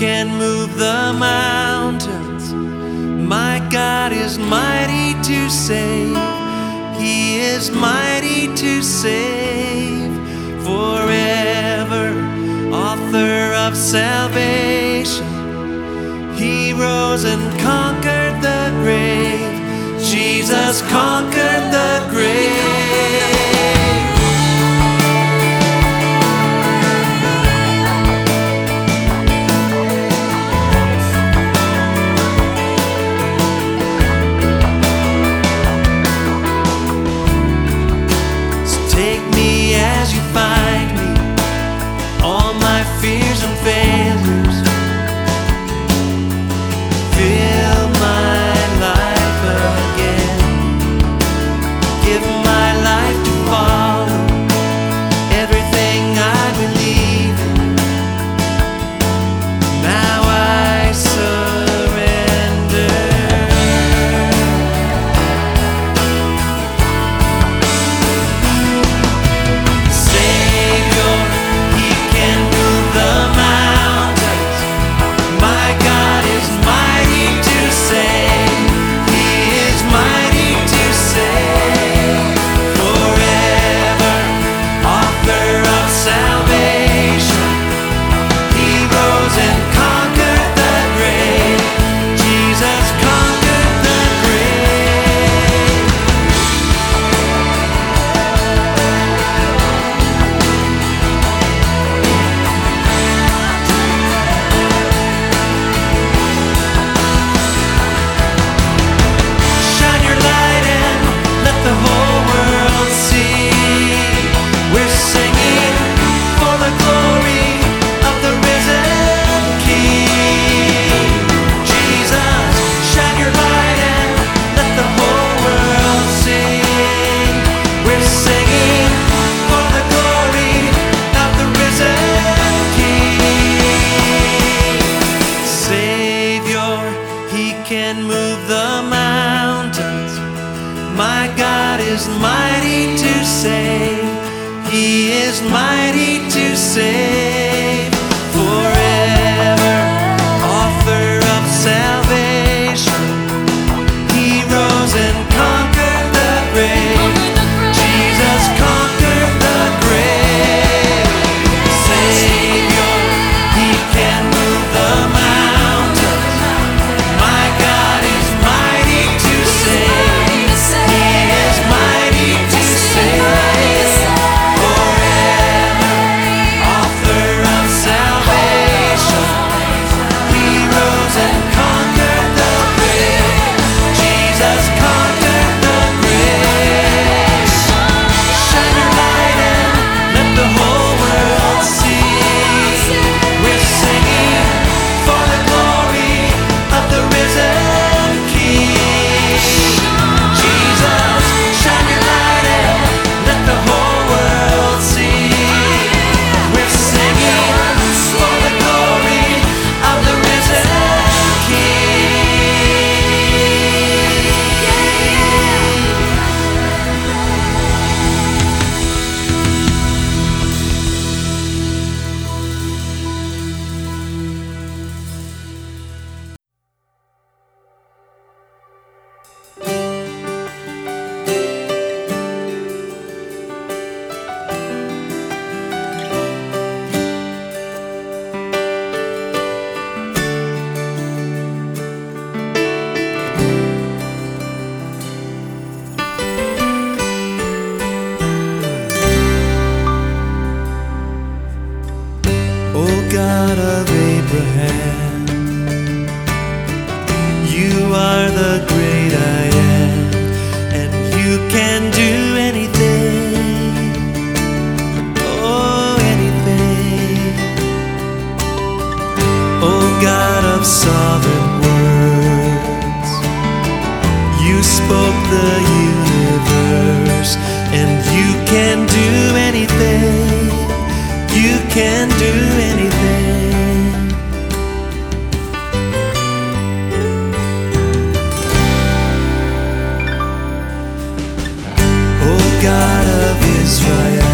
can move the mountains. My God is mighty to save. He is mighty to save forever. Author of salvation. He rose and conquered the grave. Jesus conquered the grave. is mighty to save. Israel.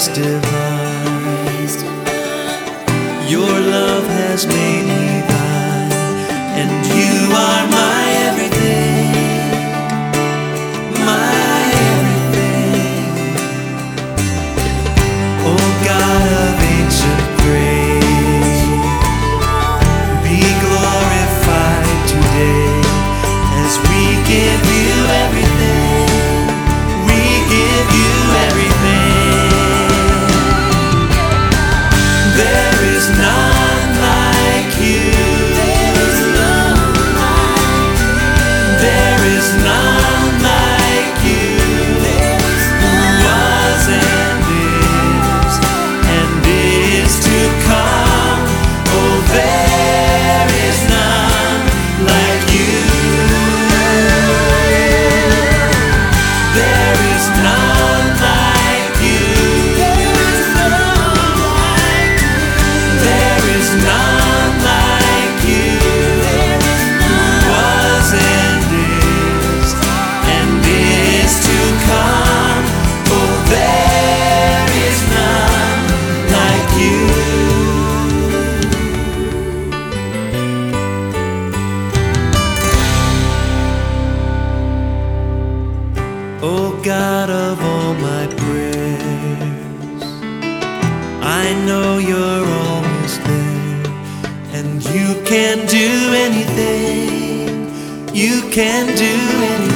grace divine. can do anything.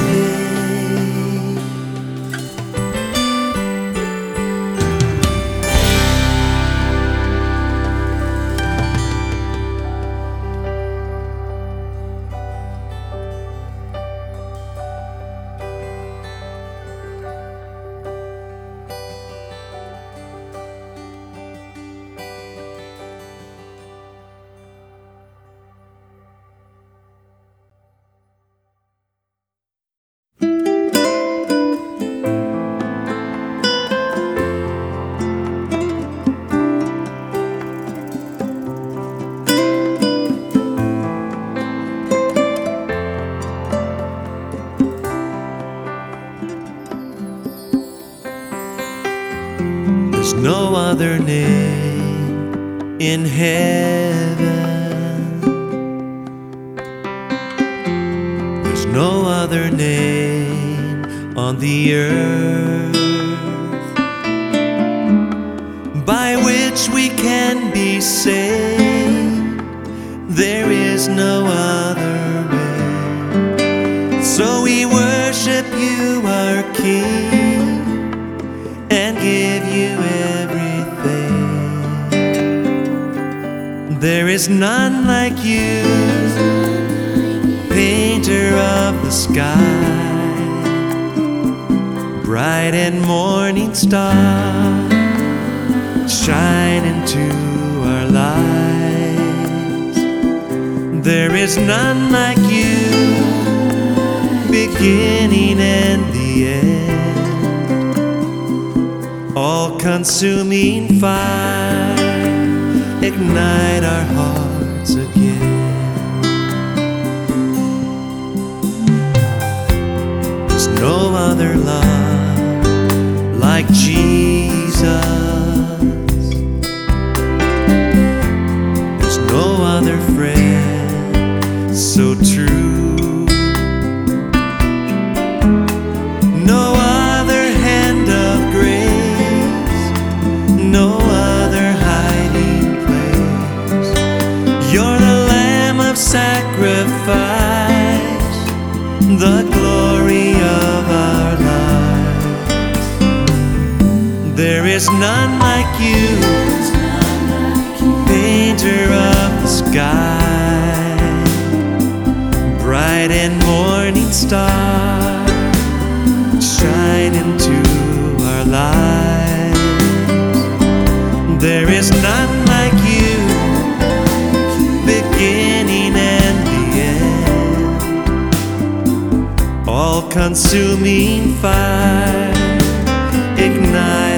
There is none like you, painter of the sky, bright and morning star, shine into our lives. There is none like you, beginning and the end, all consuming fire ignite our hearts again. There's no other love like Jesus. There's no other friend so There's none like you, painter of the sky, bright and morning star, shine into our lives. There is none like you, beginning and the end, all consuming fire, ignite.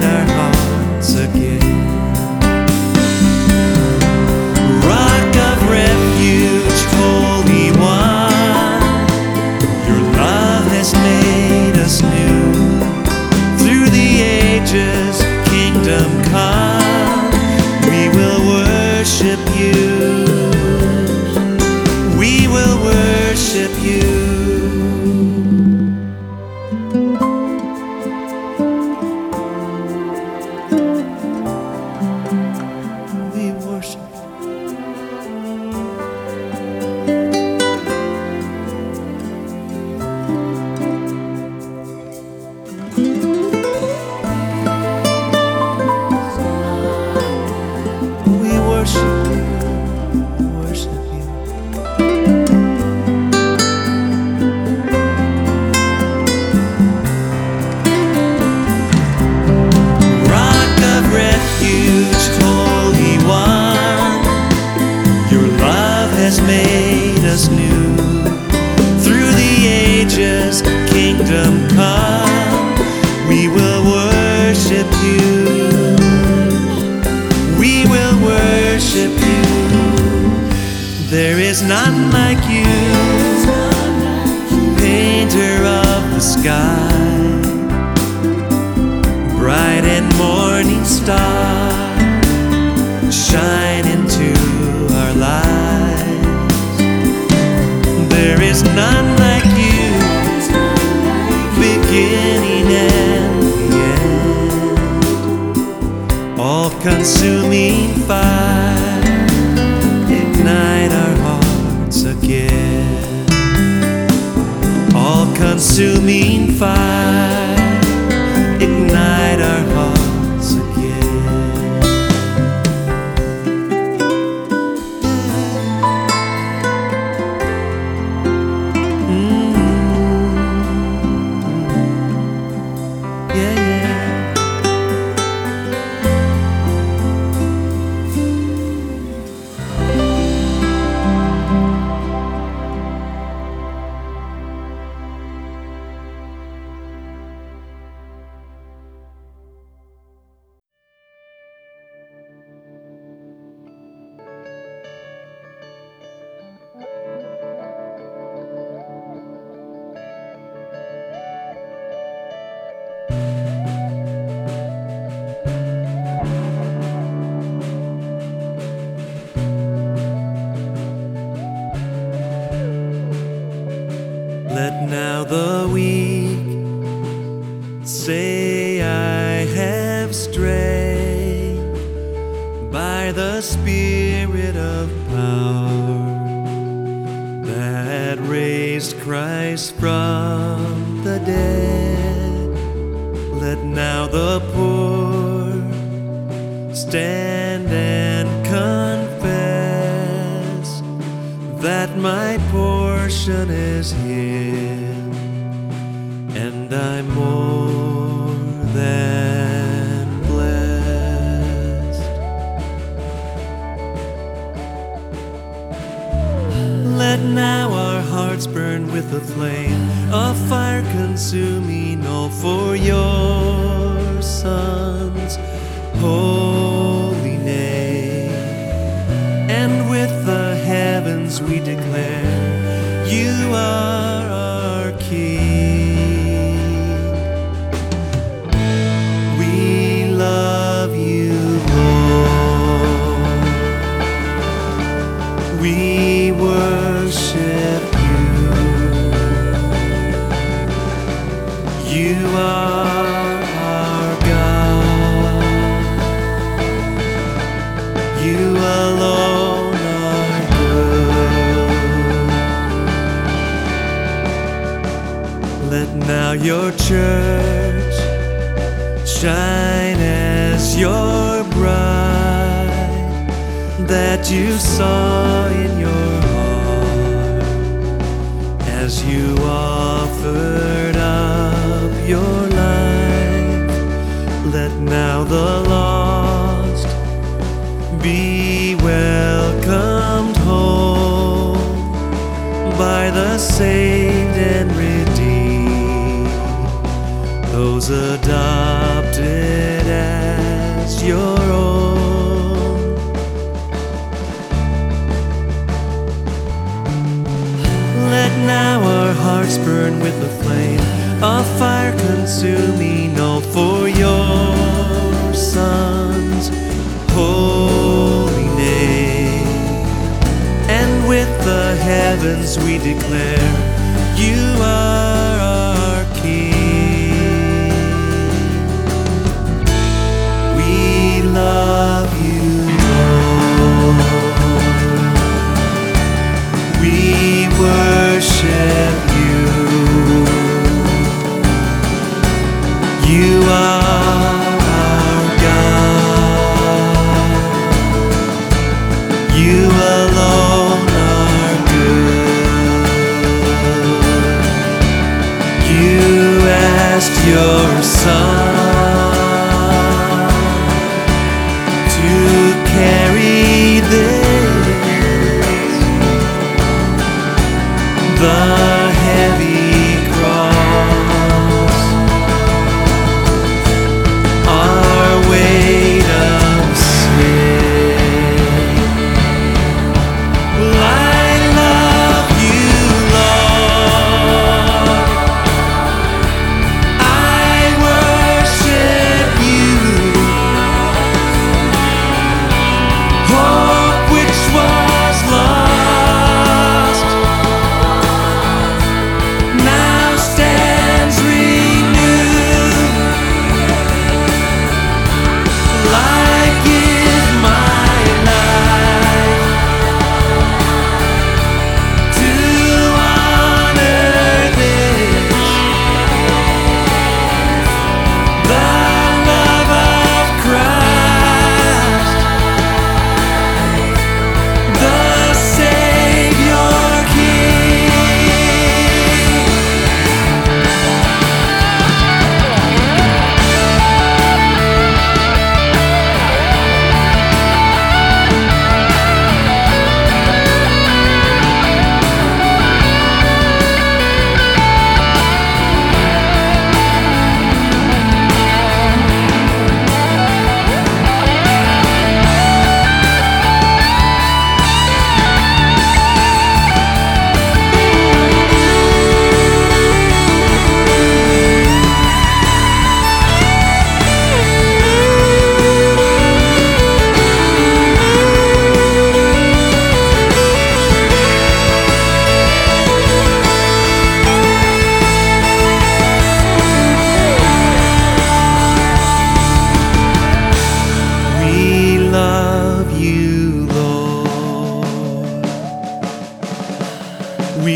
shine into our lives. There is none like you, beginning and the end, all consuming. saved and redeemed, those adopted as your own. Let now our hearts burn with the flame, of fire consuming all for your sons. Holy heavens we declare, You are our King. We love you, Lord. We worship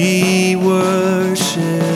we worship.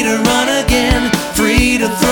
free to run again, free to throw.